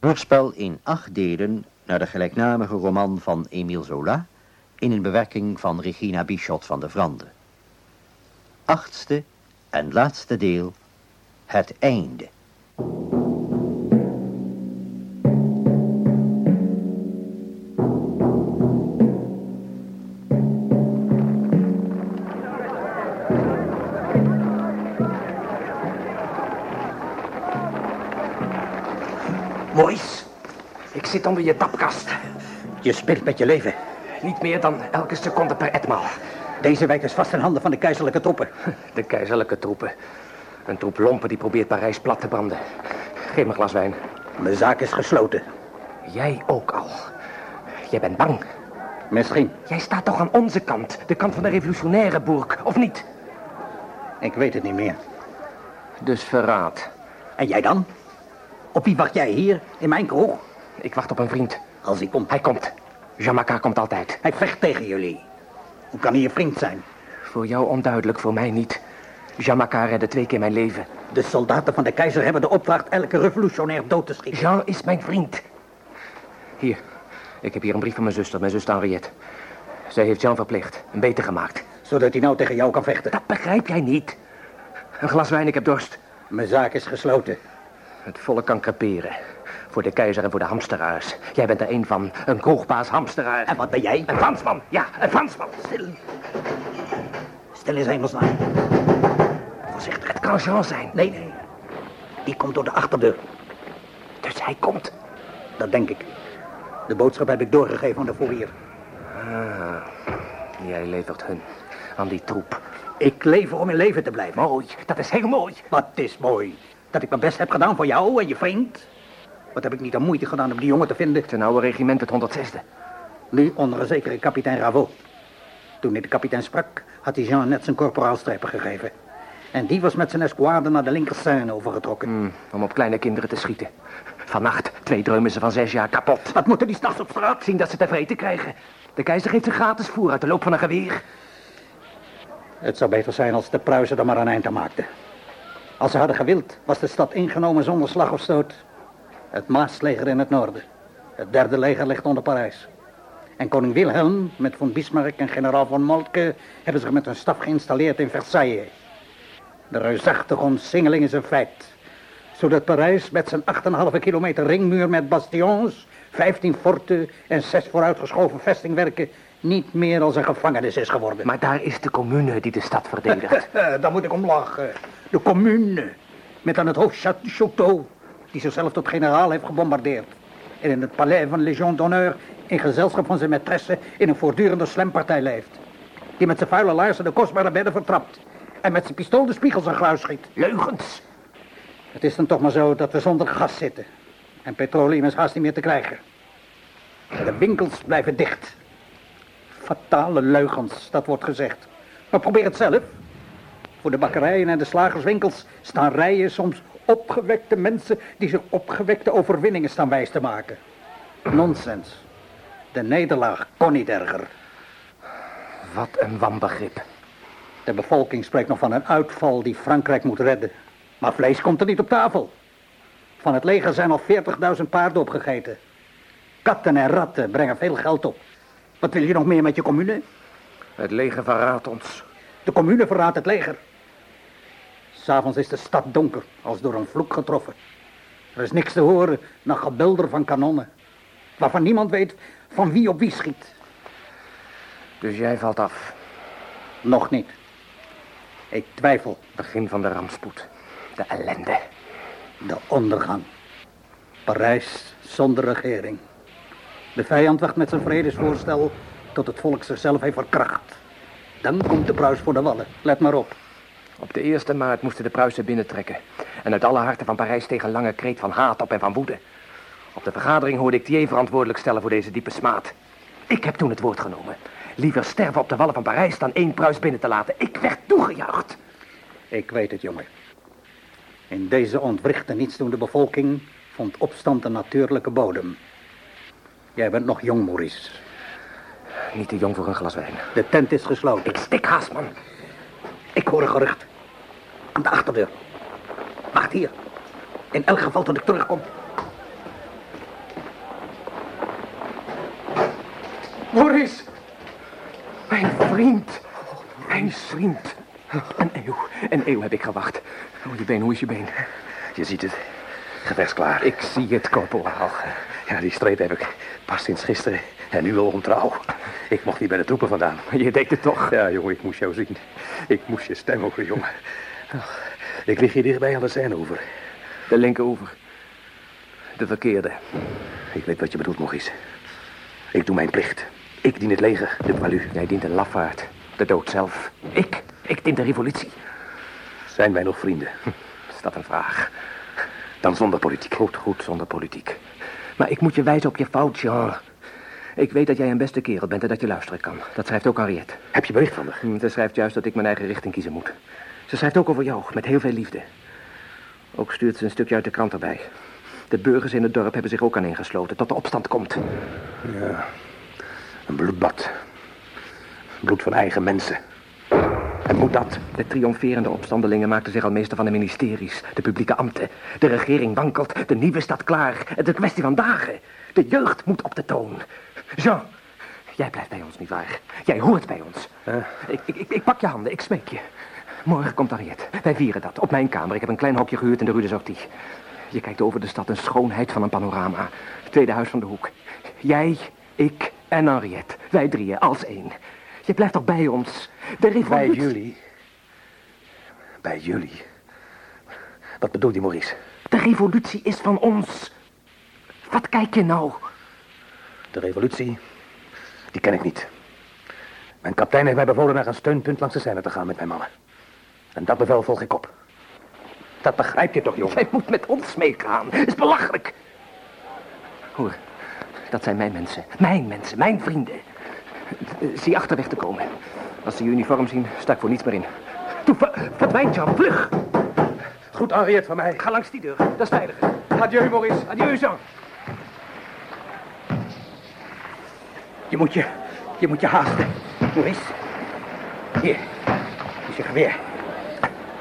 Hoorspel in acht delen naar de gelijknamige roman van Emile Zola... in een bewerking van Regina Bichot van de Vrande. Achtste en laatste deel, het einde. Zit onder je tapkast. Je speelt met je leven. Niet meer dan elke seconde per etmaal. Deze wijk is vast in handen van de keizerlijke troepen. De keizerlijke troepen. Een troep lompen die probeert Parijs plat te branden. Geef me een glas wijn. De zaak is gesloten. Jij ook al. Jij bent bang. Misschien. Jij staat toch aan onze kant. De kant van de revolutionaire boerk, of niet? Ik weet het niet meer. Dus verraad. En jij dan? Op wie wacht jij hier, in mijn kroeg? Ik wacht op een vriend. Als hij komt. Hij komt. Jamaica komt altijd. Hij vecht tegen jullie. Hoe kan hij je vriend zijn? Voor jou onduidelijk, voor mij niet. Jamaica redde twee keer mijn leven. De soldaten van de keizer hebben de opdracht elke revolutionair dood te schieten. Jean is mijn vriend. Hier, ik heb hier een brief van mijn zuster, mijn zuster Henriette. Zij heeft Jean verplicht, en beter gemaakt. Zodat hij nou tegen jou kan vechten. Dat begrijp jij niet. Een glas wijn, ik heb dorst. Mijn zaak is gesloten. Het volk kan creperen. Voor de keizer en voor de hamsteraars. Jij bent er een van, een kroegbaas hamsteraar. En wat ben jij? Een Fransman, ja, een Fransman. Stil. Stil is hemelsnaam. Voorzichtig, het kan Jean zijn. Nee, nee. Die komt door de achterdeur. Dus hij komt. Dat denk ik. De boodschap heb ik doorgegeven aan de fourier. Ah, jij levert hun aan die troep. Ik lever om in leven te blijven. Mooi, dat is heel mooi. Wat is mooi. Dat ik mijn best heb gedaan voor jou en je vriend. Wat heb ik niet aan moeite gedaan om die jongen te vinden. Ten oude regiment het 106e. Nu onder een zekere kapitein Raveau. Toen ik de kapitein sprak, had hij Jean net zijn corporaalstrepen gegeven. En die was met zijn escouade naar de linker Seine overgetrokken. Hmm, om op kleine kinderen te schieten. Vannacht twee dreumen ze van zes jaar kapot. Wat moeten die s'nachts op straat? Zien dat ze te vreten krijgen. De keizer geeft ze gratis voer uit de loop van een geweer. Het zou beter zijn als de Pruisen er maar een eind aan maakten. Als ze hadden gewild, was de stad ingenomen zonder slag of stoot. Het Maasleger in het noorden. Het derde leger ligt onder Parijs. En koning Wilhelm met von Bismarck en generaal von Moltke... hebben zich met hun staf geïnstalleerd in Versailles. De reusachtige omsingeling is een feit. Zodat Parijs met zijn 8,5 kilometer ringmuur met bastions... 15 forten en zes vooruitgeschoven vestingwerken... niet meer als een gevangenis is geworden. Maar daar is de commune die de stad verdedigt. Daar moet ik om lachen. De commune. Met aan het hoofd Château, die zichzelf tot generaal heeft gebombardeerd. En in het palais van Légion d'honneur in gezelschap van zijn maîtresse in een voortdurende slempartij leeft. Die met zijn vuile laarzen de kostbare bedden vertrapt. En met zijn pistool de spiegels aan gruis schiet. Leugens. Het is dan toch maar zo dat we zonder gas zitten. En petroleum is haast niet meer te krijgen. De winkels blijven dicht. Fatale leugens, dat wordt gezegd. Maar probeer het zelf. Voor de bakkerijen en de slagerswinkels staan rijen soms opgewekte mensen die zich opgewekte overwinningen staan wijs te maken. Nonsens. De nederlaag kon niet erger. Wat een wanbegrip. De bevolking spreekt nog van een uitval die Frankrijk moet redden. Maar vlees komt er niet op tafel. Van het leger zijn al 40.000 paarden opgegeten. Katten en ratten brengen veel geld op. Wat wil je nog meer met je commune? Het leger verraadt ons. De commune verraadt het leger. S'avonds is de stad donker, als door een vloek getroffen. Er is niks te horen dan gebulder van kanonnen. Waarvan niemand weet van wie op wie schiet. Dus jij valt af. Nog niet. Ik twijfel. Begin van de rampspoed. De ellende. De ondergang. Parijs zonder regering. De vijand wacht met zijn vredesvoorstel tot het volk zichzelf heeft verkracht. Dan komt de Pruis voor de wallen. Let maar op. Op de 1e maart moesten de Pruisen binnentrekken. En uit alle harten van Parijs tegen lange kreet van haat op en van woede. Op de vergadering hoorde ik Thier verantwoordelijk stellen voor deze diepe smaad. Ik heb toen het woord genomen. Liever sterven op de wallen van Parijs dan één Pruis binnen te laten. Ik werd toegejuicht. Ik weet het, jongen. In deze ontwrichte, nietsdoende bevolking vond opstand een natuurlijke bodem. Jij bent nog jong, Maurice. Niet te jong voor een glas wijn. De tent is gesloten. Ik stik haast, man. Ik hoor een gerucht. Aan de achterdeur. Wacht hier. In elk geval tot ik terugkom. Boris! Mijn vriend! Mijn vriend! Een eeuw, een eeuw heb ik gewacht. Hoe je been, hoe is je been? Je ziet het. Gevechtsklaar. Ik zie het, korporaal. Ja, die streep heb ik pas sinds gisteren. En nu al ontrouw. Ik mocht niet bij de troepen vandaan. Je deed het toch? Ja, jongen, ik moest jou zien. Ik moest je stem horen, jongen. Ik lig hier dichtbij aan de Seine-oever. De linkeroever. De verkeerde. Ik weet wat je bedoelt, Maurice. Ik doe mijn plicht. Ik dien het leger, de palu. Jij dient een lafaard. De dood zelf. Ik? Ik dien de revolutie. Zijn wij nog vrienden? Is dat een vraag? Dan zonder politiek. Goed, goed, zonder politiek. Maar ik moet je wijzen op je fout, Jean. Ik weet dat jij een beste kerel bent en dat je luisteren kan. Dat schrijft ook Henriette. Heb je bericht van me? Hm, Ze schrijft juist dat ik mijn eigen richting kiezen moet. Ze schrijft ook over jou, met heel veel liefde. Ook stuurt ze een stukje uit de krant erbij. De burgers in het dorp hebben zich ook aaneengesloten tot de opstand komt. Ja. Een bloedbad. Bloed van eigen mensen. En moet dat? De triomferende opstandelingen maakten zich al meester van de ministeries, de publieke ambten. De regering wankelt, de nieuwe staat klaar. Het is een kwestie van dagen. De jeugd moet op de toon. Jean, jij blijft bij ons, nietwaar? Jij hoort bij ons. Ik, ik, ik pak je handen, ik smeek je. Morgen komt Henriette. Wij vieren dat, op mijn kamer. Ik heb een klein hokje gehuurd in de Rue de Sortie. Je kijkt over de stad, een schoonheid van een panorama. Het tweede huis van de hoek. Jij, ik en Henriette. Wij drieën, als één. Je blijft toch bij ons? De Bij revolutie... jullie. Bij jullie. Wat bedoelt die Maurice? De revolutie is van ons. Wat kijk je nou? De revolutie, die ken ik niet. Mijn kapitein heeft mij bevolen naar een steunpunt langs de Seine te gaan met mijn mannen. En dat bevel volg ik op. Dat begrijp je toch, jongen? Jij moet met ons meegaan. Is belachelijk. Hoor, dat zijn mijn mensen. Mijn mensen, mijn vrienden. Zie achterweg te komen. Als ze je uniform zien, sta ik voor niets meer in. Toe, ver- verdwijn, Jean, vlug. Goed, Henriette, van mij. Ga langs die deur, dat is veiliger. Adieu, Maurice. Adieu, Jean. Je moet je, je moet je haasten, Maurice. Hier, is je geweer.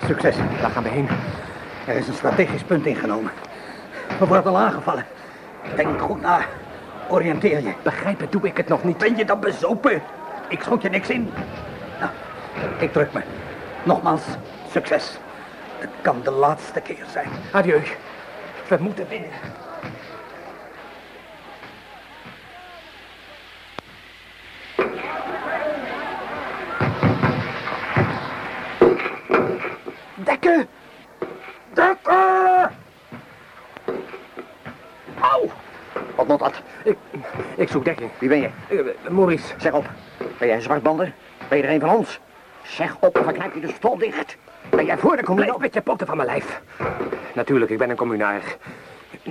Succes. Waar gaan we heen? Er is een strategisch punt ingenomen. We worden al aangevallen. Denk goed na. Oriënteer je. Begrijpen doe ik het nog niet. Ben je dan bezopen? Ik schot je niks in. Nou, ik druk me. Nogmaals, succes. Het kan de laatste keer zijn. Adieu. We moeten winnen. Dekken! Au! Wat moet dat? Ik, ik zoek dekking. Wie ben je? Eh, Maurice, Zeg op. Ben jij een zwartbander? Ben je er een van ons? Zeg op of ik knijp je de stol dicht. Ben jij voor de commune? met je poten van mijn lijf. Natuurlijk, ik ben een communaar.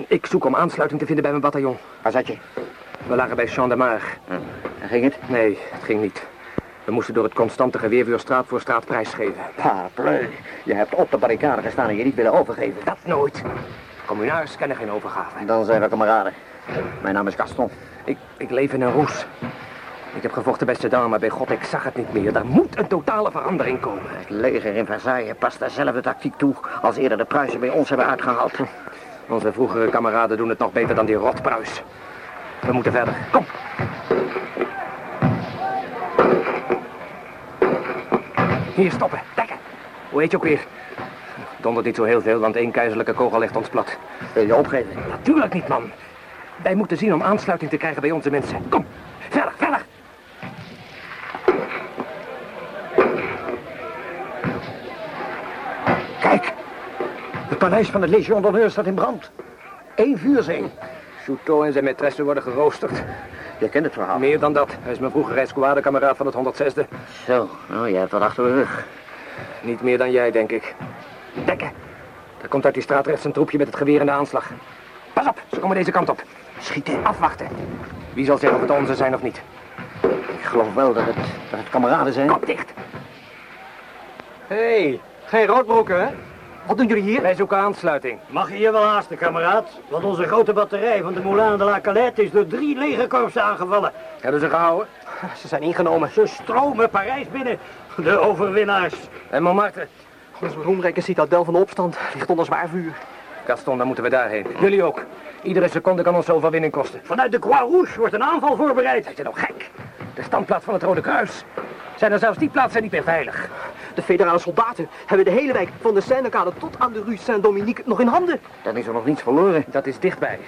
Ik zoek om aansluiting te vinden bij mijn bataljon. Waar zat je? We lagen bij Champ de Mar. Hm. Ging het? Nee, het ging niet. We moesten door het constante geweervuur straat voor straat prijsgeven. Parbleu. Je hebt op de barricade gestaan en je niet willen overgeven. Dat nooit. Communaars kennen geen overgave. Dan zijn we kameraden. Mijn naam is Gaston. Ik, ik leef in een roes. Ik heb gevochten bij Sedan, maar bij God, ik zag het niet meer. Er moet een totale verandering komen. Het leger in Versailles past dezelfde tactiek toe als eerder de Pruisen bij ons hebben uitgehaald. Onze vroegere kameraden doen het nog beter dan die rotpruis. We moeten verder. Kom. Hier stoppen. Dekken. Hoe heet je ook weer? Dondert niet zo heel veel, want één keizerlijke kogel ligt ons plat. Wil je opgeven? Natuurlijk niet, man. Wij moeten zien om aansluiting te krijgen bij onze mensen. Kom, verder, verder. Kijk. Het paleis van het Legion d'honneur staat in brand. Eén vuurzee. Chouteau en zijn maîtresse worden geroosterd. Je kent het verhaal. Meer dan dat. Hij is mijn vroegere escouadekameraad van het 106e. Zo, nou, je hebt wat achter de rug. Niet meer dan jij, denk ik. Dekken. Er komt uit die straat rechts een troepje met het geweer in de aanslag. Pas op, ze komen deze kant op. Schieten. Afwachten. Wie zal zeggen of het onze zijn of niet? Ik geloof wel dat het, dat het kameraden zijn. Kop dicht. Hé, hey, geen roodbroeken, hè? Wat doen jullie hier? Wij zoeken aansluiting. Mag je hier wel haasten, kameraad? Want onze grote batterij van de Moulin de la Calette is door drie legerkorpsen aangevallen. Hebben ze gehouden? Ze zijn ingenomen. Ze stromen Parijs binnen. De overwinnaars. En Montmartre? Ons roemrijke citadel van de opstand ligt onder zwaar vuur. Gaston, dan moeten we daarheen. Jullie ook. Iedere seconde kan ons zoveel overwinning kosten. Vanuit de Croix Rouge wordt een aanval voorbereid. Zijn ze nou gek? De standplaats van het Rode Kruis. Zijn er zelfs die plaatsen niet meer veilig? De federale soldaten hebben de hele wijk van de Seinekade tot aan de rue Saint-Dominique nog in handen. Dan is er nog niets verloren. Dat is dichtbij.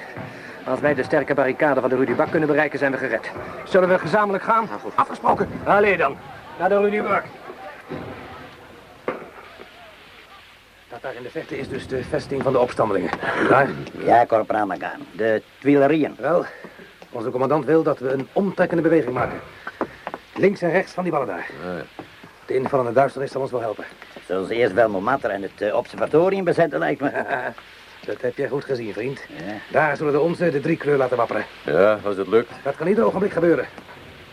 Als wij de sterke barricade van de Rudy Bak kunnen bereiken, zijn we gered. Zullen we gezamenlijk gaan? Afgesproken. Allee dan. Naar de Rudy Bak. Dat daar in de verte is dus de vesting van de opstandelingen. Daar? Ja, korporaal Magaan. De Tuilerieën. Wel, onze commandant wil dat we een omtrekkende beweging maken. Links en rechts van die ballen daar. De invallende duisternis zal ons wel helpen. Zullen ze eerst wel Montmartre en het eh, observatorium bezetten, lijkt me. Dat heb jij goed gezien, vriend. Ja. Daar zullen de onze de drie kleur laten wapperen. Ja, als het lukt. Dat kan ieder ogenblik gebeuren.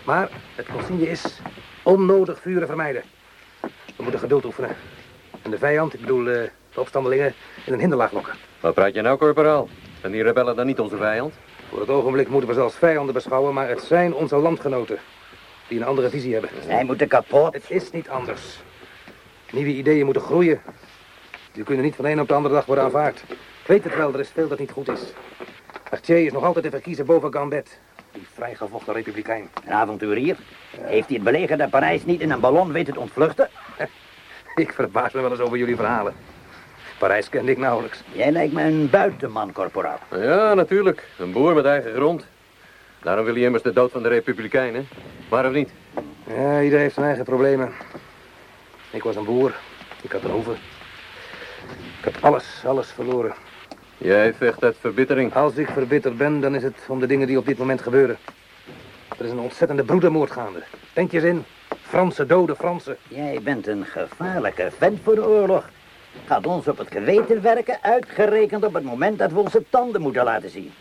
Maar het consigne is onnodig vuren vermijden. We moeten geduld oefenen. En de vijand, ik bedoel eh, de opstandelingen, in een hinderlaag lokken. Wat praat je nou, corporaal? Zijn die rebellen dan niet onze vijand? Voor het ogenblik moeten we ze als vijanden beschouwen, maar het zijn onze landgenoten die een andere visie hebben. Zij moeten kapot. Het is niet anders. Nieuwe ideeën moeten groeien. Die kunnen niet van de een op de andere dag worden aanvaard. Ik weet het wel, er is veel dat niet goed is. Artier is nog altijd te verkiezen boven Gambet. Die vrijgevochten republikein. Een avonturier. Heeft hij het belegerde Parijs niet in een ballon weten te ontvluchten? Ik verbaas me wel eens over jullie verhalen. Parijs kende ik nauwelijks. Jij lijkt me een buitenman, korporaal. Ja, natuurlijk. Een boer met eigen grond. Daarom wil hij immers de dood van de Republikeinen. Maar of niet? Ja, ieder heeft zijn eigen problemen. Ik was een boer. Ik had een hoeve. Ik heb alles, alles verloren. Jij vecht uit verbittering. Als ik verbitterd ben, dan is het om de dingen die op dit moment gebeuren. Er is een ontzettende broedermoord gaande. Denk je eens in. Fransen doden Fransen. Jij bent een gevaarlijke vent voor de oorlog. Gaat ons op het geweten werken, uitgerekend op het moment dat we onze tanden moeten laten zien.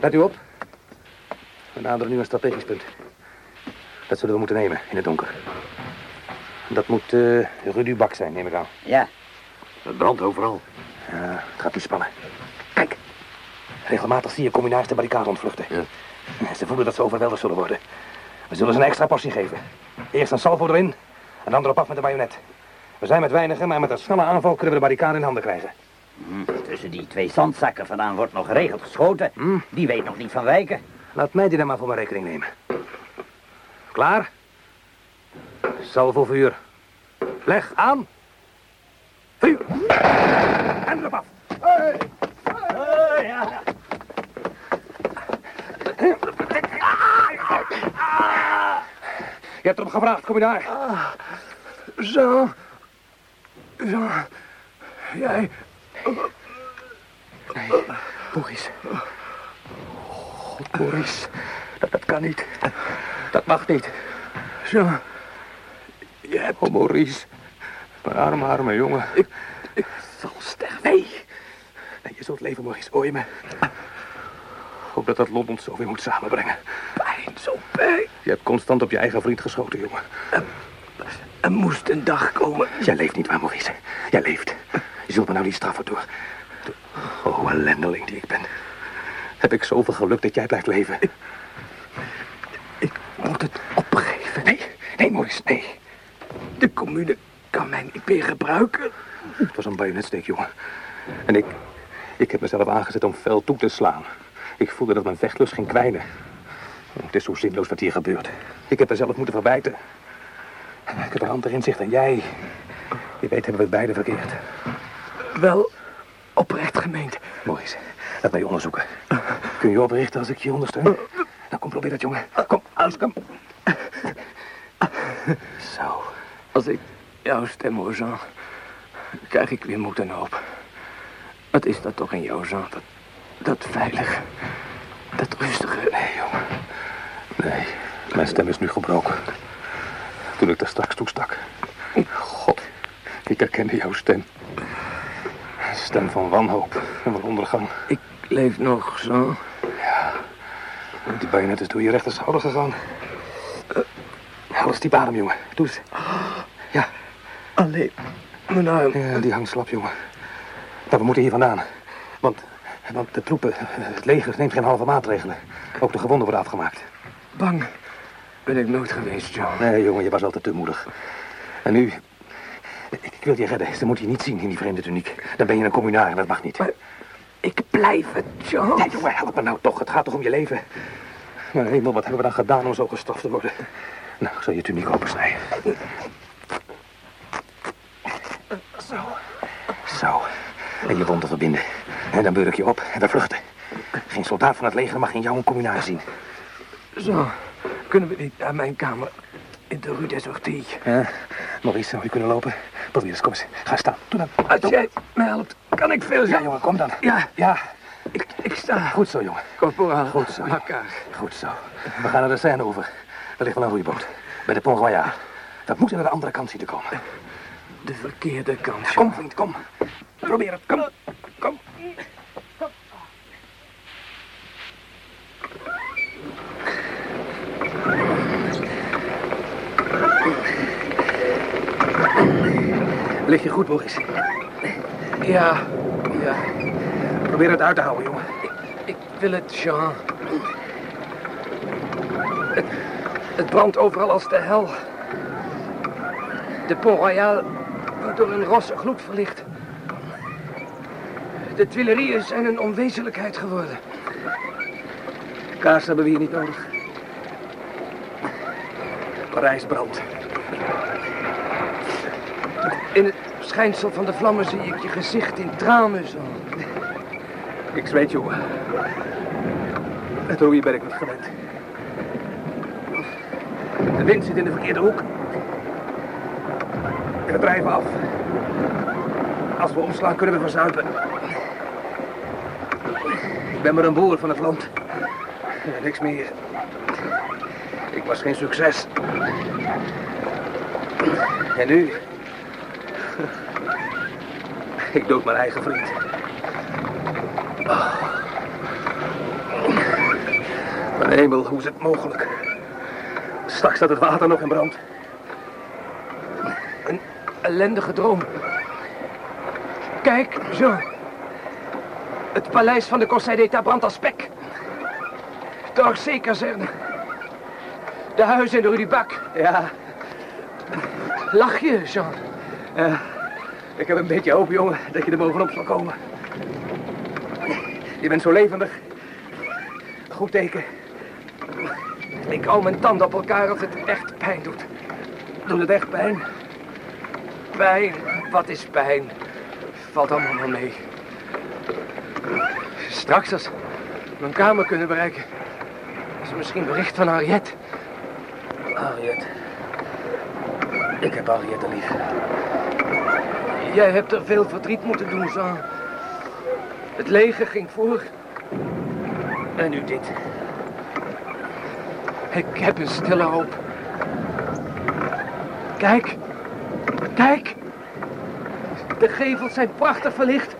Let u op. We naderen nu een strategisch punt. Dat zullen we moeten nemen in het donker. Dat moet uh, Rudy Bak zijn, neem ik aan. Ja, Het brandt overal. Ja, het gaat nu spannen. Kijk. Regelmatig zie je communaars de barricade ontvluchten. Ja. Ze voelen dat ze overweldigd zullen worden. We zullen ze een extra portie geven. Eerst een salvo erin en dan erop af met de bajonet. We zijn met weinigen, maar met een snelle aanval kunnen we de barricade in handen krijgen. Hm, tussen die twee zandzakken vandaan wordt nog geregeld geschoten. Hm. Die weet nog niet van wijken. Laat mij die dan maar voor mijn rekening nemen. Klaar? Salvo vuur. Leg aan. Vuur. En erop af. Je hebt erom gevraagd, kom je daar? Zo. Zo. Jij. Maurice. God, Maurice. Dat, dat kan niet. Dat mag niet. Zo. Je hebt... Oh, Maurice. Mijn arme, arme jongen. Ik, ik zal sterven. Nee. Nee, je zult leven, Maurice. Hoor je me? Hoop dat dat lot ons zo weer moet samenbrengen. Pijn, zo pijn. Je hebt constant op je eigen vriend geschoten, jongen. Er moest een dag komen. Jij leeft niet waar, Maurice. Jij leeft. Je zult me nou niet straffen door... door- Oh, ellendeling die ik ben. Heb ik zoveel geluk dat jij blijft leven? Ik moet het opgeven. Nee, nee, Maurice, nee. De commune kan mij niet meer gebruiken. Het was een bajonetsteek, jongen. En ik... Ik heb mezelf aangezet om fel toe te slaan. Ik voelde dat mijn vechtlust ging kwijnen. Het is zo zinloos wat hier gebeurt. Ik heb er zelf moeten verbijten. Ik heb een ander inzicht en jij. Je weet, hebben we het beide verkeerd. Wel oprecht gemeend. Maurice, laat mij je onderzoeken. Kun je oprichten als ik je ondersteun? Nou, kom, probeer dat, jongen. Kom, alles, kom. Zo. Als ik jouw stem hoor, Jean, krijg ik weer moed en hoop. Wat is dat toch in jou, Jean? Dat, dat veilig. Dat rustige. Nee, jongen. Nee, mijn stem is nu gebroken. Toen ik daar straks toe stak. God, ik herkende jouw stem. Stem van wanhoop en van ondergang. Ik leef nog, Jean. Die bajonet is door je rechter schouder gegaan. Alles diep adem, jongen. Doe eens. Ja, Alleen mijn arm. ja, die hangt slap, jongen. Maar we moeten hier vandaan. Want, want de troepen, het leger neemt geen halve maatregelen. Ook de gewonden worden afgemaakt. Bang ben ik nooit geweest, Jean. Nee, jongen, je was altijd te moedig. En nu... Ik, ik wil je redden. Ze moeten je niet zien in die vreemde tuniek. Dan ben je een communaar en dat mag niet. Maar blijven, Jean. Ja, jongen, help me nou toch. Het gaat toch om je leven. Mijn hemel, wat hebben we dan gedaan om zo gestraft te worden? Nou, ik zal je tuniek opensnijden. Zo. Zo. En je wonden verbinden. En dan beur ik je op en we vluchten. Geen soldaat van het leger mag in jou een communaar zien. Zo, kunnen we niet naar mijn kamer in de Rue des Orties? Ja, Maurice, zou je kunnen lopen? Probeer eens, kom eens. Ga staan. Doe dan. Als jij me helpt, kan ik veel Ja, zijn. jongen, kom dan. Ja, Ja, ik, ik sta. goed zo, jongen. Corporaal. Goed zo. Elkaar. Goed zo. We gaan naar de Seine over. Er ligt wel een roeiboot. Bij de Pont Royal. Dat moet aan de andere kant zien te komen. De verkeerde kant. Kom, vriend, kom. Probeer het. Kom. Kom. Lig je goed, Maurice? Ja, ja. Probeer het uit te houden, jongen. Ik wil het, Jean. Het, het brandt overal als de hel. De Pont Royal wordt door een rosse gloed verlicht. De Tuileries zijn een onwezenlijkheid geworden. Kaars hebben we hier niet nodig. Parijs brandt. In het schijnsel van de vlammen zie ik je gezicht in tranen, Jean. Ik zweet, jongen. Het roeien ben ik niet gewend. De wind zit in de verkeerde hoek. We drijven af. Als we omslaan kunnen we verzuipen. Ik ben maar een boer van het land. En niks meer. Ik was geen succes. En nu? Ik dood mijn eigen vriend. Mijn hemel, hoe is het mogelijk? Straks staat het water nog in brand. Een ellendige droom. Kijk, Jean. Het paleis van de Conseil d'État brandt als spek. De Orsay-kazerne. De huizen in de Rue du Bac. Ja, Lach je, Jean? Ik heb een beetje hoop, jongen, dat je er bovenop zal komen. Je bent zo levendig. Goed teken. Ik hou mijn tanden op elkaar als het echt pijn doet. Doet het echt pijn? Pijn? Wat is pijn? Valt allemaal wel mee. Straks als we mijn kamer kunnen bereiken... is er misschien bericht van Henriette. Harriet. Ik heb Harriet lief. Jij hebt er veel verdriet moeten doen, Jean. Het leger ging voor. En nu dit. Ik heb een stille hoop. Kijk. Kijk. De gevels zijn prachtig verlicht.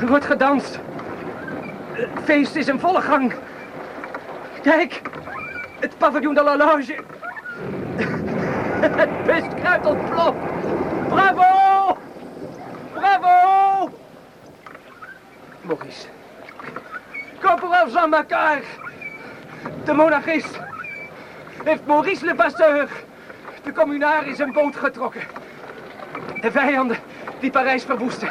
Er wordt gedanst. Het feest is in volle gang. Kijk. Het paviljoen de la Loge. Het pestkruid ontploft. Bravo! Maurice. Macquart. De monarchist. Heeft Maurice Le Passeur. De communaar in boot getrokken. De vijanden die Parijs verwoesten.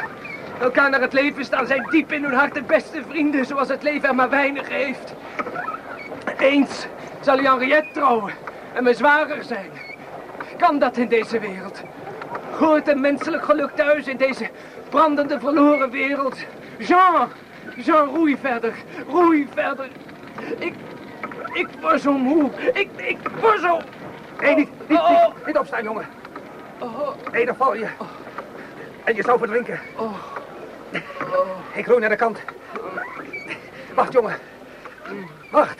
Elkaar naar het leven staan zijn diep in hun hart de beste vrienden, zoals het leven er maar weinig heeft. Eens zal hij Henriette trouwen en me zwager zijn. Kan dat in deze wereld? Hoort een menselijk geluk thuis in deze brandende verloren wereld? Jean, Jean, roei verder, roei verder. Ik, ik word zo moe. Ik, ik word zo... Nee, niet, niet, Oh. niet, niet opstaan, jongen. Oh, Nee, dan val je. En je zou verdrinken. oh, Ik roei naar de kant. Wacht, jongen. Wacht.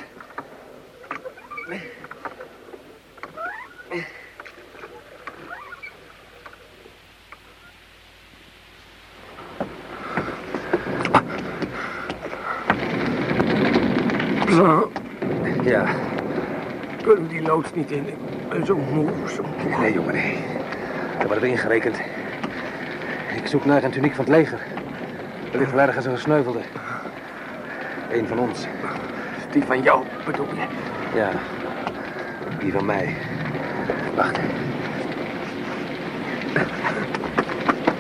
Jean, Ja. kunnen we die loods niet in? Ik ben zo moe, zo moe. Nee, jongen, nee. Dat wordt erin gerekend. Ik zoek naar een tuniek van het leger. Er ligt wel ergens een gesneuvelde. Eén van ons. Die van jou, bedoel je? Ja. Die van mij. Wacht.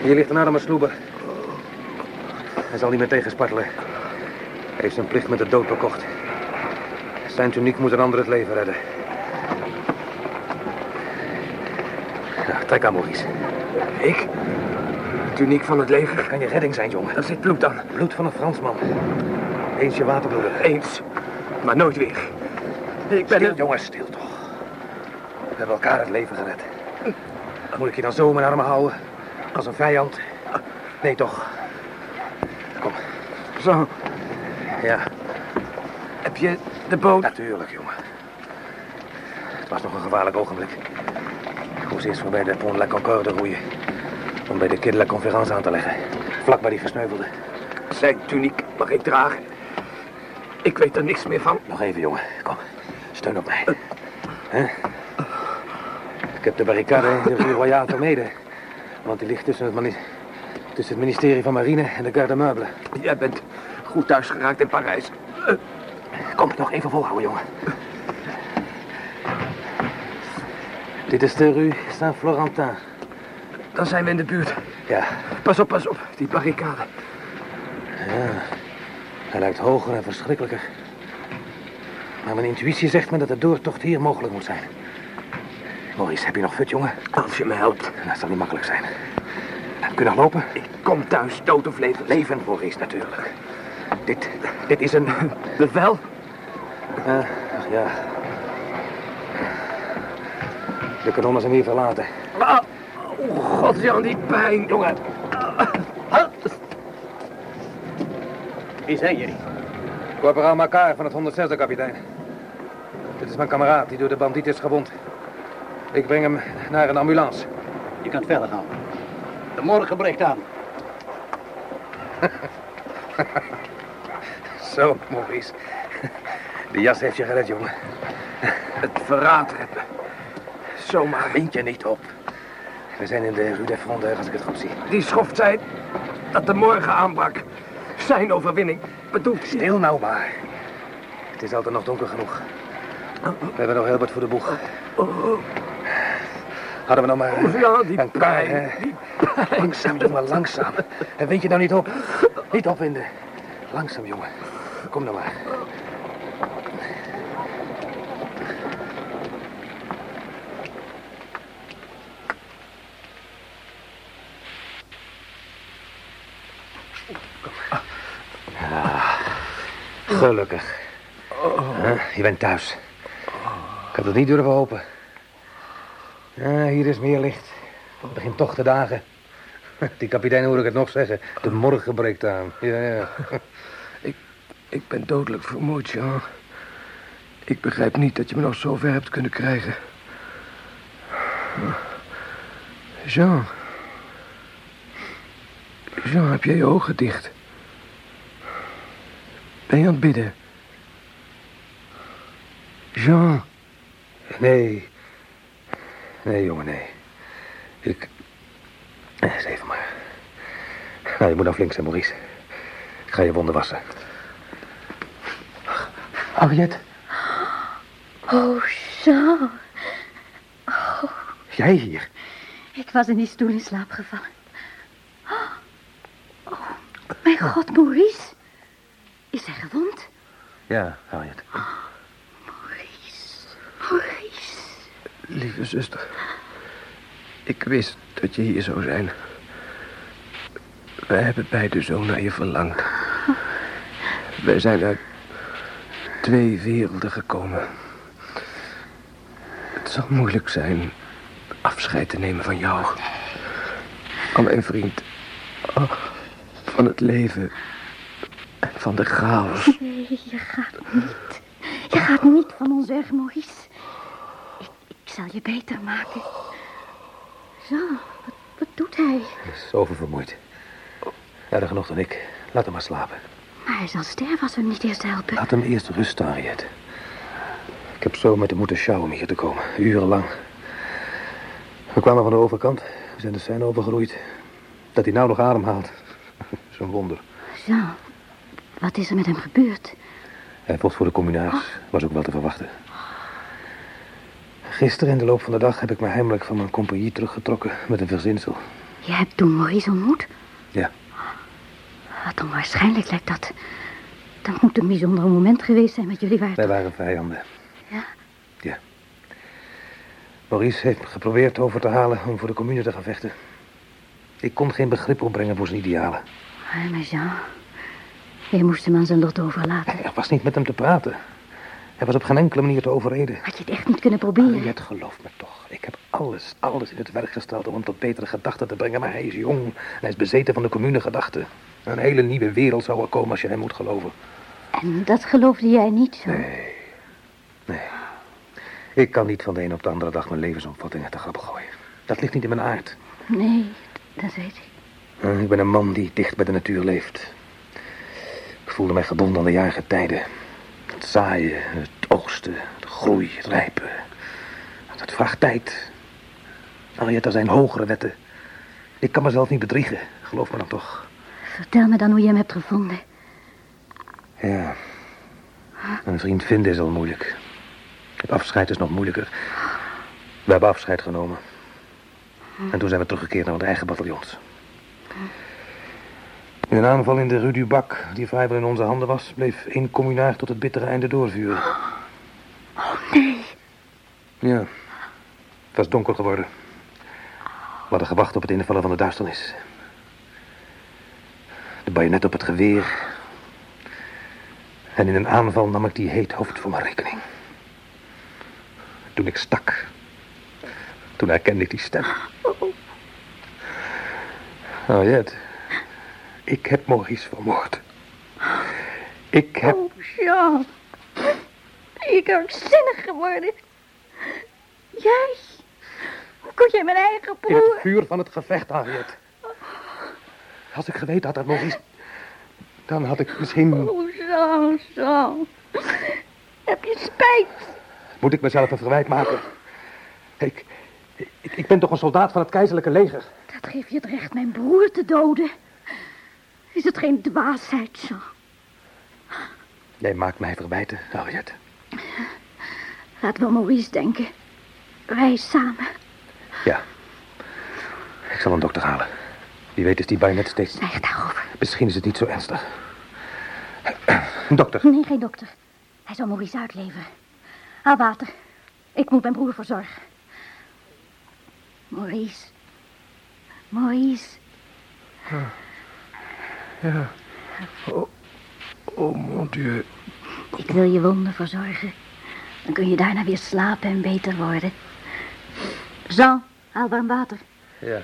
Hier ligt een arme sloeber. Hij zal niet meer tegenspartelen. Hij heeft zijn plicht met de dood bekocht. Zijn tuniek moet een ander het leven redden. Nou, trek aan, Maurice. Ik? Tuniek van het leger. Kan je redding zijn, jongen? Daar zit bloed aan. Bloed van een Fransman. Eens je waterbloeden. Eens. Maar nooit weer. Ik ben Stil, een... jongen, stil toch. We hebben elkaar het leven gered. Moet ik je dan zo in mijn armen houden? Als een vijand? Nee, toch. Kom. Zo. Ja, Heb je de boot? natuurlijk, jongen. Het was nog een gevaarlijk ogenblik. Ik moest eerst voorbij de Pont La Concorde roeien. Om bij de Kid La aan te leggen. Vlak waar die versneuvelde. Zijn tuniek mag ik dragen. Ik weet er niks meer van. Nog even, jongen. Kom, steun op mij. Hè? Ik heb de barricade in de Rue Royale vermeden. Want die ligt tussen het, tussen het ministerie van Marine en de Garde Meuble. Jij bent goed thuis geraakt in Parijs. Kom, nog even volhouden, jongen. Dit is de Rue Saint-Florentin. Dan zijn we in de buurt. Ja, Pas op, pas op. Die barricade. hij lijkt hoger en verschrikkelijker. Maar mijn intuïtie zegt me dat de doortocht hier mogelijk moet zijn. Maurice, heb je nog fut, jongen? Als je me helpt. Dat zal niet makkelijk zijn. Kun je nog lopen? Ik kom thuis, dood of levend. Leven, Maurice, natuurlijk. Dit, dit is een... Bevel? Eh, ach ja. De kanonnen zijn hier verlaten. Ah, oh god, Jan, die pijn. Jongen. Wie zijn jullie? Corporaal Makar van het 106e, kapitein. Dit is mijn kameraad die door de bandiet is gewond. Ik breng hem naar een ambulance. Je kunt verder gaan. De morgen breekt aan. Zo, Maurice. De jas heeft je gered, jongen. Het verraad hebben. Zomaar. Wind je niet op. We zijn in de Rue des Frondeurs, als ik het goed zie. Die schoft zei dat de morgen aanbrak. Zijn overwinning. Bedoelt? Stil nou maar. Het is altijd nog donker genoeg. We hebben nog heel wat voor de boeg. Hadden we nog maar Oh, ja, die een hè? Langzaam, jongen, langzaam. En weet je nou niet op? Niet opwinden. Langzaam, jongen. Kom nou maar. Gelukkig. Je bent thuis. Ik had het niet durven hopen. Ja, hier is meer licht. Het begint toch te dagen. Die kapitein hoor ik het nog zeggen. De morgen breekt aan. Ja, ja. Ik ben dodelijk vermoeid, Jean. Ik begrijp niet dat je me nog zo ver hebt kunnen krijgen. Jean. Jean, heb jij je ogen dicht? Ben je aan het bidden? Jean. Nee. Nee, jongen, nee. Ik... Eens even maar. Nou, je moet dan flink zijn, Maurice. Ik ga je wonden wassen. Henriette, Oh, Jean. jij hier? Ik was in die stoel in slaap gevallen. Oh, mijn god, Maurice. Ja, Harriet. Maurice. Maurice. Lieve zuster. Ik wist dat je hier zou zijn. Wij hebben beide zo naar je verlangd. Wij zijn uit twee werelden gekomen. Het zal moeilijk zijn afscheid te nemen van jou. Van mijn vriend. Oh, Van het leven. En van de chaos. Nee, je gaat niet. Je gaat niet van ons weg, Maurice. Ik, ik zal je beter maken. Jean, wat, wat doet hij? Hij is oververmoeid. Erger nog dan ik. Laat hem maar slapen. Maar hij zal sterven als we hem niet eerst helpen. Laat hem eerst rusten, Harriet. Ik heb zo met hem moeten sjouwen om hier te komen. Urenlang. We kwamen van de overkant. We zijn de Seine overgeroeid. Dat hij nou nog ademhaalt. Zo'n wonder. Jean, wat is er met hem gebeurd? Hij vocht voor de communaars. Was ook wel te verwachten. Gisteren in de loop van de dag heb ik me heimelijk van mijn compagnie teruggetrokken met een verzinsel. Je hebt toen Maurice ontmoet? Ja. Wat onwaarschijnlijk lijkt dat. Dat moet een bijzonder moment geweest zijn met jullie waard. Wij waren vijanden. Ja? Ja. Maurice heeft geprobeerd over te halen om voor de commune te gaan vechten. Ik kon geen begrip opbrengen voor zijn idealen. Arme Jean. Je moest hem aan zijn lot overlaten. Er was niet met hem te praten. Hij was op geen enkele manier te overreden. Had je het echt niet kunnen proberen? Harriet, geloof me toch. Ik heb alles, alles in het werk gesteld om hem tot betere gedachten te brengen. Maar hij is jong en hij is bezeten van de commune-gedachten. Een hele nieuwe wereld zou er komen als je hem moet geloven. En dat geloofde jij niet zo? Nee. Nee. Ik kan niet van de een op de andere dag mijn levensomvattingen te grappen gooien. Dat ligt niet in mijn aard. Nee, dat weet ik. Eh, Ik ben een man die dicht bij de natuur leeft. Ik voelde mij gebonden aan de jarige tijden. Het zaaien, het oogsten, de groei, het rijpen. Dat vraagt tijd. Er zijn hogere wetten. Ik kan mezelf niet bedriegen, geloof me dan toch. Vertel me dan hoe je hem hebt gevonden. Ja. Een vriend vinden is al moeilijk. Het afscheid is nog moeilijker. We hebben afscheid genomen. En toen zijn we teruggekeerd naar onze eigen bataljons. In een aanval in de Rue du Bac, die vrijwel in onze handen was, bleef één communaar tot het bittere einde doorvuren. Oh, nee. Ja. Het was donker geworden. We hadden gewacht op het invallen van de duisternis. De bajonet op het geweer. En in een aanval nam ik die heet hoofd voor mijn rekening. Toen ik stak. Toen herkende ik die stem. Oh, Jet. Ik heb Maurice vermoord. Ik heb... Oh, Jean. Ben je krankzinnig geworden? Jij? Hoe kon jij mijn eigen In het broer... vuur van het gevecht, Harriet. Als ik geweten had dat Maurice... Dan had ik misschien... Oh, Jean, Jean. Heb je spijt? Moet ik mezelf een verwijt maken? Ik, ik, ik ben toch een soldaat van het keizerlijke leger? Dat geeft je het recht mijn broer te doden. Is het geen dwaasheid, Jean? Jij maakt mij verwijten, Harriet. Laat wel Maurice denken. Wij samen. Ja. Ik zal een dokter halen. Wie weet is die bajonet steeds... Zwijg daarover. Misschien is het niet zo ernstig. Dokter. Nee, geen dokter. Hij zal Maurice uitleveren. Haal water. Ik moet mijn broer verzorgen. Maurice. Maurice. Ja. Oh, oh mon dieu. Ik wil je wonden verzorgen. Dan kun je daarna weer slapen en beter worden. Jean, haal warm water. Ja.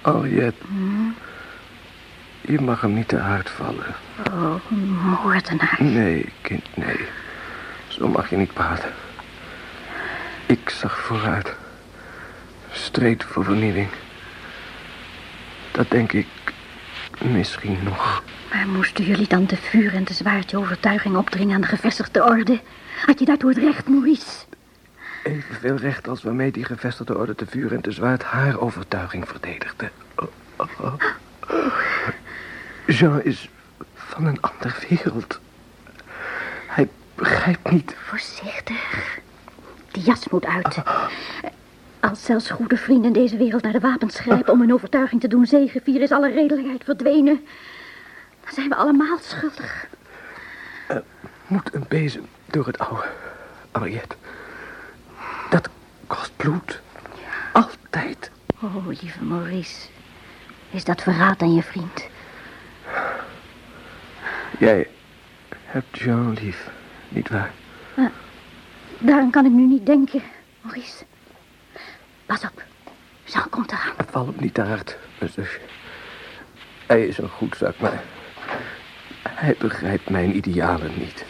Harriet. Je mag hem niet te hard vallen. Oh, moordenaar. Nee, kind, nee. Zo mag je niet praten. Ik zag vooruit. Streed voor vernieuwing. Dat denk ik misschien nog. Maar moesten jullie dan te vuur en te zwaard je overtuiging opdringen aan de gevestigde orde? Had je daartoe het recht, Maurice? Evenveel recht als waarmee die gevestigde orde te vuur en te zwaard haar overtuiging verdedigde. Oh, oh, oh. Jean is van een andere wereld. Hij begrijpt niet. Voorzichtig. Die jas moet uit. Als zelfs goede vrienden deze wereld naar de wapens grijpen om hun overtuiging te doen zegevieren, is alle redelijkheid verdwenen. Dan zijn we allemaal schuldig. Moet een bezem door het oude, Henriette. Dat kost bloed. Altijd. Oh, lieve Maurice. Is dat verraad aan je vriend? Jij hebt Jean lief, nietwaar? Daaraan kan ik nu niet denken, Maurice. Pas op. Jean komt eraan. Val hem niet te hard, mijn zusje. Hij is een goed zak, maar hij begrijpt mijn idealen niet.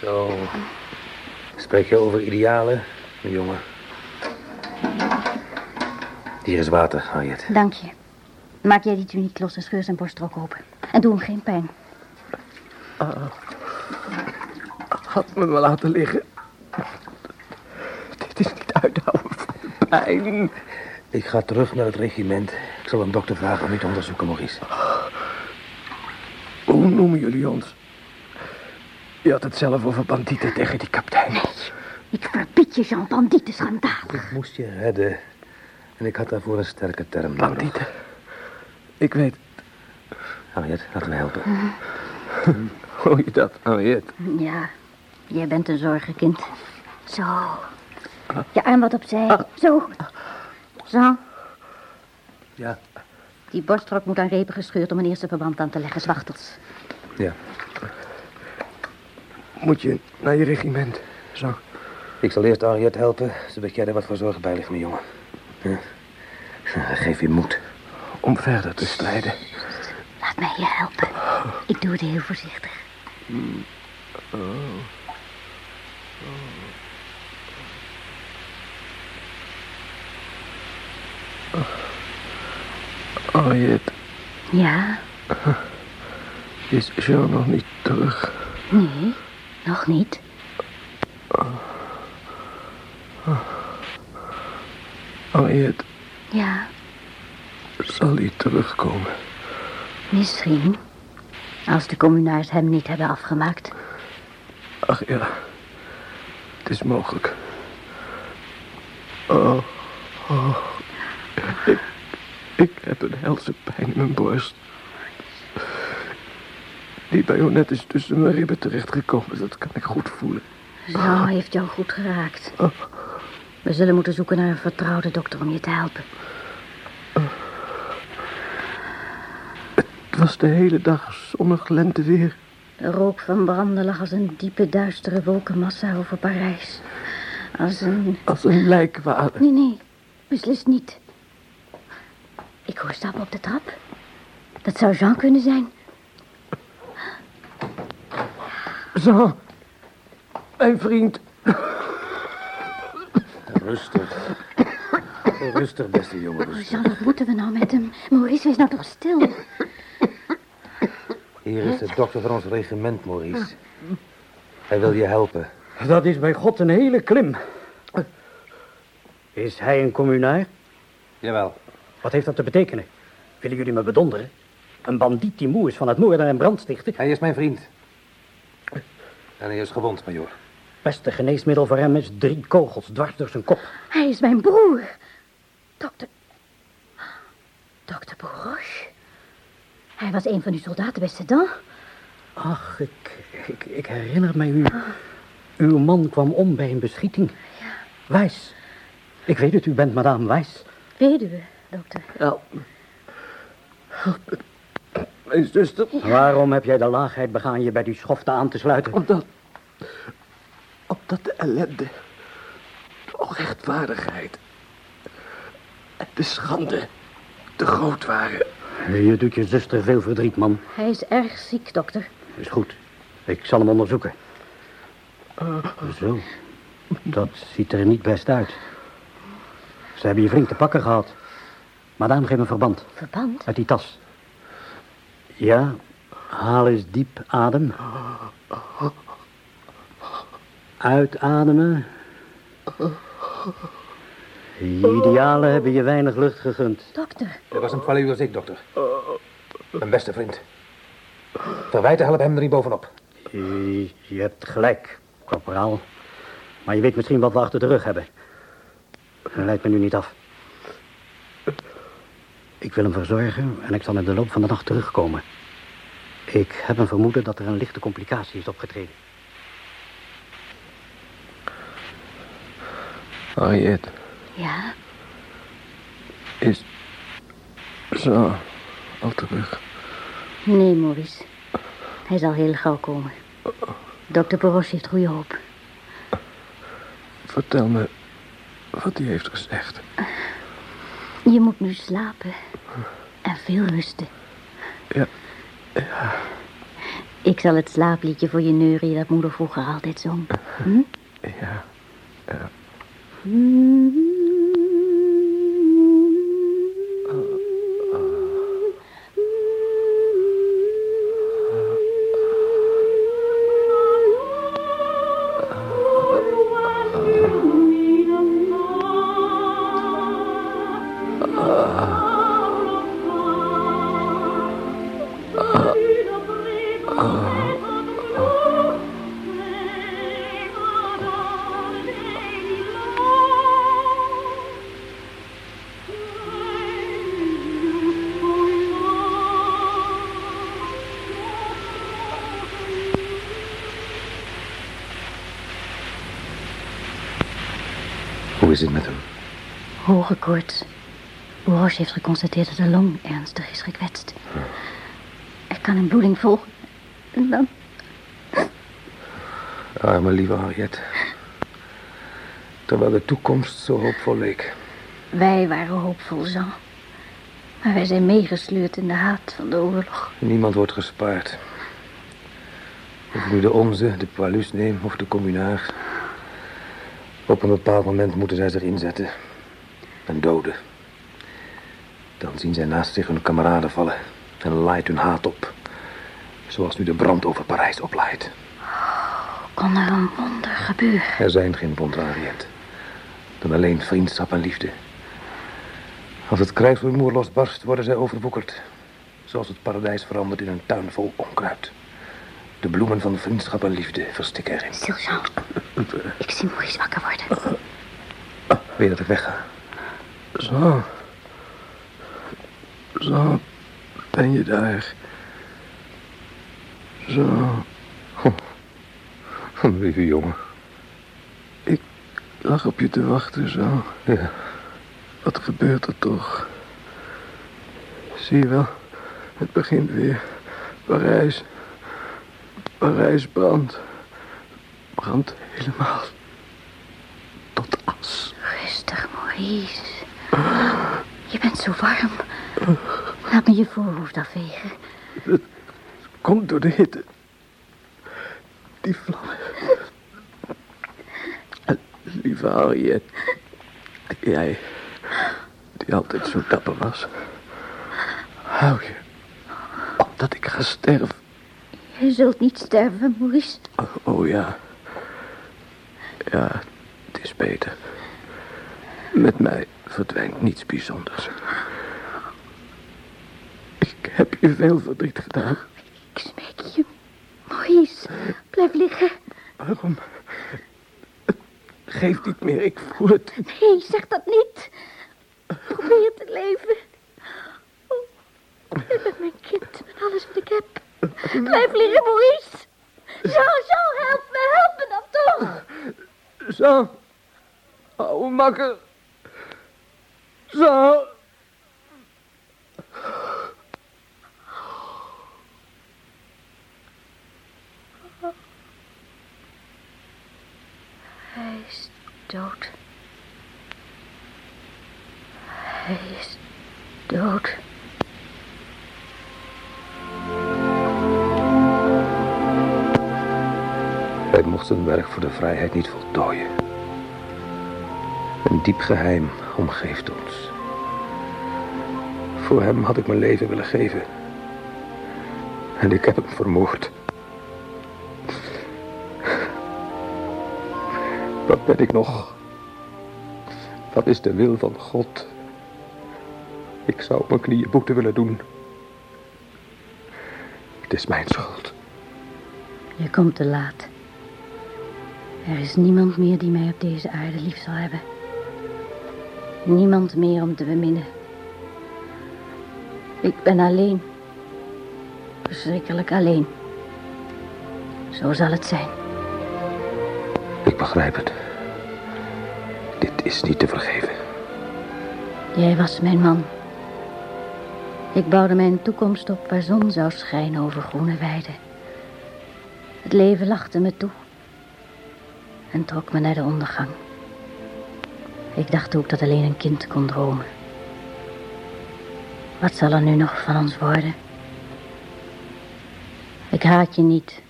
Zo. Spreek je over idealen, mijn jongen? Hier is water, Harriet. Dank je. Maak jij die tuniek los en scheur zijn borstrok open. En doe hem geen pijn. Had me maar laten liggen. Dit is niet uithouden van de pijn. Ik ga terug naar het regiment. Ik zal een dokter vragen om u te onderzoeken, Maurice. Hoe noemen jullie ons? Je had het zelf over bandieten tegen die kapitein. Ik verbied je, Jean, bandieten schandalig. Ik moest je redden. En ik had daarvoor een sterke term nodig. Bandieten. Ik weet... Harriet, laten we helpen. Hoe je dat, Henriette? Ja, jij bent een zorgenkind. Zo. Je arm wat opzij. Zo. Zo. Ja. Die borstrok moet aan repen gescheurd om een eerste verband aan te leggen. Zwachtels. Ja. Moet je naar je regiment? Zo. Ik zal eerst Henriette helpen, zodat jij er wat voor zorgen bij ligt, mijn jongen. Ja. Geef je moed. Om verder te strijden. Laat mij je helpen. Ik doe het heel voorzichtig. Henriette, Ja? is Jean nog niet terug? Nee, nog niet. Henriette, Ja, zal hij terugkomen? misschien. Als de communaars hem niet hebben afgemaakt. Ach ja, het is mogelijk. Oh, oh. Ik, ik heb een helse pijn in mijn borst. Die bajonet is tussen mijn ribben terechtgekomen, dat kan ik goed voelen. Zo heeft jou goed geraakt. We zullen moeten zoeken naar een vertrouwde dokter om je te helpen. Het was de hele dag zonnig lenteweer. De rook van branden lag als een diepe, duistere wolkenmassa over Parijs. Als een... Als een lijkwade. Nee, nee, beslist niet. Ik hoor stappen op de trap. Dat zou Jean kunnen zijn. Zo, mijn vriend. Rustig. Rustig, beste jongen. Oh, rustig. Jean, wat moeten we nou met hem? Maurice, wees nou toch stil. Hier is de dokter van ons regiment, Maurice. Hij wil je helpen. Dat is bij God een hele klim. Is hij een communaar? Jawel. Wat heeft dat te betekenen? Willen jullie me bedonderen? Een bandiet die moe is van het moorden en brandstichten. Hij is mijn vriend. En hij is gewond, majoor. Beste geneesmiddel voor hem is drie kogels dwars door zijn kop. Hij is mijn broer. Dokter... Dokter Bourroche. Hij was een van uw soldaten bij Sedan. Ach, ik, ik, ik herinner mij u. Uw man kwam om bij een beschieting. Wijs. Ik weet het, u bent madame Wijs. Weduwe, dokter. Nou, mijn zuster. Waarom heb jij de laagheid begaan je bij die schofte aan te sluiten? Omdat... Omdat de ellende... de onrechtvaardigheid... en de schande... te groot waren. Je doet je zuster veel verdriet, man. Hij is erg ziek, dokter. Is goed. Ik zal hem onderzoeken. Zo. Dat ziet er niet best uit. Ze hebben je flink te pakken gehad. Madame, geef een verband. Verband? Uit die tas. Ja, haal eens diep adem. Uitademen. Je idealen hebben je weinig lucht gegund. Dokter. Er was een value als ik, dokter. Mijn beste vriend. Verwijten helpen hem er niet bovenop. Je, je hebt gelijk, corporaal. Maar je weet misschien wat we achter de rug hebben. Dat leidt me nu niet af. Ik wil hem verzorgen en ik zal in de loop van de nacht terugkomen. Ik heb een vermoeden dat er een lichte complicatie is opgetreden. Henriette Ja, is... zo... al terug. nee, Maurice. Hij zal heel gauw komen. Dokter Boros heeft goede hoop. Vertel me wat hij heeft gezegd. Je moet nu slapen. En veel rusten. Ja, Ik zal het slaapliedje voor je neuren dat moeder vroeger altijd zong. Hm? ja. Who is in with him? Oh, Bourges heeft geconstateerd dat de long ernstig is gekwetst. Er kan een bloeding volgen. En dan... Arme lieve Harriet. Terwijl de toekomst zo hoopvol leek. Wij waren hoopvol, Jean. Maar wij zijn meegesleurd in de haat van de oorlog. Niemand wordt gespaard. Of nu de onze, de Poilus neem of de communaar. Op een bepaald moment moeten zij zich inzetten. En doden. Dan zien zij naast zich hun kameraden vallen. En laait hun haat op. Zoals nu de brand over Parijs oplaait. Kon er een wonder gebeuren? Er zijn geen wonderen. Dan alleen vriendschap en liefde. Als het krijgsrumoer losbarst, worden zij overwoekerd. Zoals het paradijs verandert in een tuin vol onkruid. De bloemen van vriendschap en liefde verstikken erin. Stil, Jean. Ik zie Maurice wakker worden. Je dat ik wegga? Zo. Zo. Ben je daar? Zo. Een lieve jongen. Ik lag op je te wachten, zo. Ja. Wat gebeurt er toch? Zie je wel, het begint weer. Parijs. Parijs brandt. Brandt helemaal. Tot as. Rustig, Maurice. Je bent zo warm. Laat me je voorhoofd afvegen. Komt door de hitte. Die vlammen. Lieve Harriet. Jij, die altijd zo dapper was. Hou je. Omdat ik ga sterven. Je zult niet sterven, Maurice. Oh, oh ja. Ja, het is beter. Met mij verdwijnt niets bijzonders. Ik heb je veel verdriet gedaan. Ik smeek je. Maurice, blijf liggen. Waarom? Het geeft niet meer, ik voel het. Nee, zeg dat niet. Probeer te leven. Oh, bent mijn kind met alles wat ik heb. Blijf liggen, Maurice. Jean, Jean, help me, help me dan toch. Zo. Oude makker. Zo. Hij is dood. Hij is dood. Hij mocht zijn werk voor de vrijheid niet voltooien. Een diep geheim omgeeft ons. Voor hem had ik mijn leven willen geven. En ik heb hem vermoord. Wat ben ik nog? Wat is de wil van God? Ik zou op mijn knieën boete willen doen. Het is mijn schuld. Je komt te laat. Er is niemand meer die mij op deze aarde lief zal hebben. Niemand meer om te beminnen. Ik ben alleen. Verschrikkelijk alleen. Zo zal het zijn. Ik begrijp het. Is niet te vergeven. Jij was mijn man. Ik bouwde mijn toekomst op waar zon zou schijnen over groene weiden. Het leven lachte me toe en trok me naar de ondergang. Ik dacht ook dat alleen een kind kon dromen. Wat zal er nu nog van ons worden? Ik haat je niet,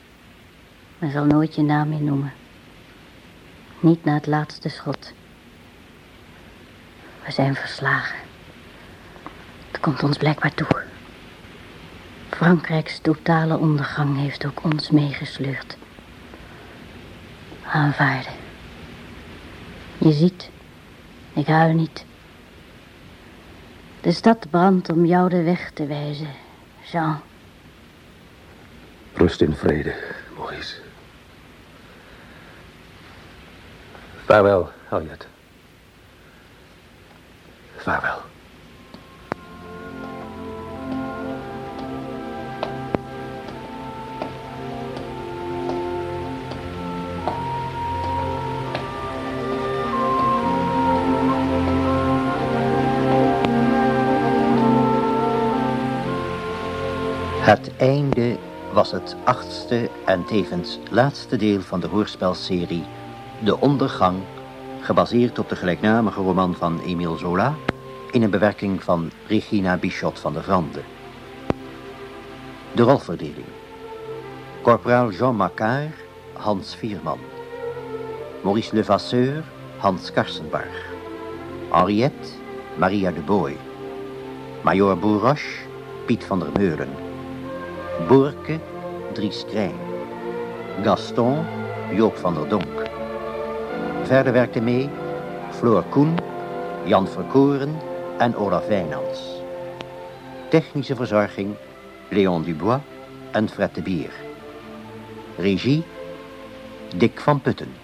maar zal nooit je naam meer noemen. Niet na het laatste schot. We zijn verslagen. Het komt ons blijkbaar toe. Frankrijks totale ondergang heeft ook ons meegesleurd. Aanvaarden. Je ziet, ik huil niet. De stad brandt om jou de weg te wijzen, Jean. Rust in vrede, Maurice. Vaarwel, Harriet. Het einde was het achtste en tevens laatste deel van de hoorspelserie De Ondergang, gebaseerd op de gelijknamige roman van Emile Zola, in een bewerking van Regina Bichot van der Vrande. De rolverdeling. Corporaal Jean Macquart, Hans Vierman. Maurice Levasseur, Hans Karsenbarg. Henriette, Maria de Boy. Major Bourroche, Piet van der Meulen. Boerke, Dries Krijn. Gaston, Joop van der Donk. Verder werkte mee Floor Koen, Jan Verkoren en Olaf Wijnands. Technische verzorging Leon Dubois en Fred de Bier. Regie Dick van Putten.